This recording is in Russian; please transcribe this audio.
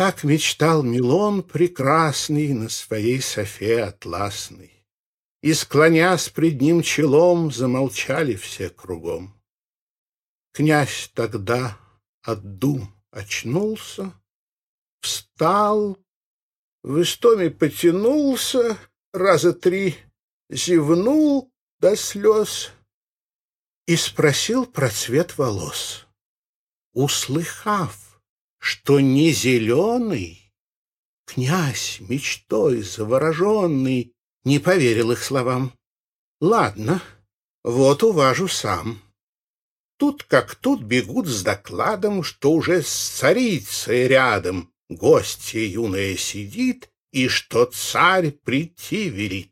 Так мечтал Милон прекрасный на своей софе атласной. И, склонясь пред ним челом, замолчали все кругом. Князь тогда от дум очнулся, встал, в истоме потянулся, раза три зевнул до слез и спросил про цвет волос. Услыхав, что не зеленый, князь, мечтой завороженный, не поверил их словам. Ладно, вот уважу сам. Тут как тут бегут с докладом, что уже с царицей рядом гостья юная сидит, и что царь прийти велит.